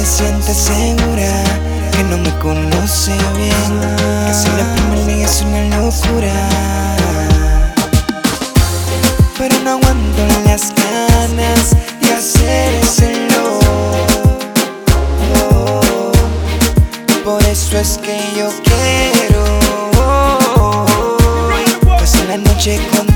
está segura que no me conoce bien. Que si la primera día es una locura. Pero no aguanto las ganas de hacer ese Por eso es que yo quiero pasar la noche contigo.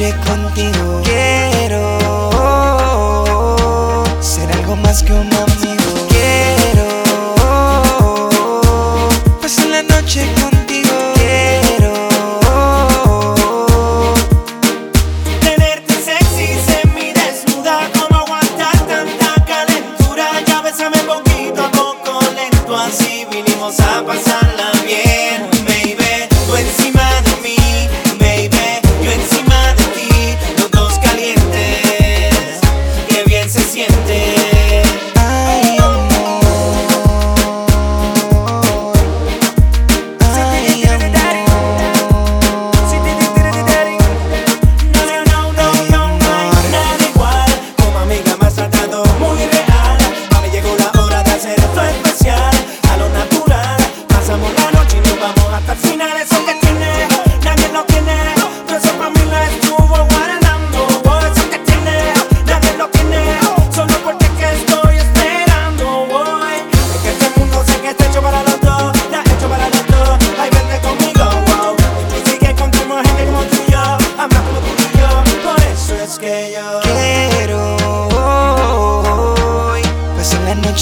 Contigo. Quiero ser algo más que un amigo. Quiero pasar la noche contigo.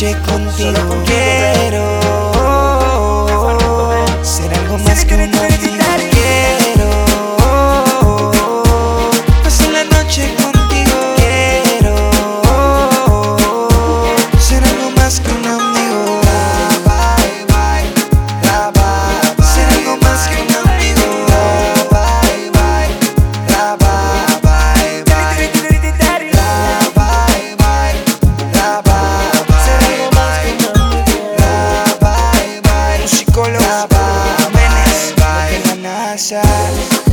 noche contigo quiero Peace.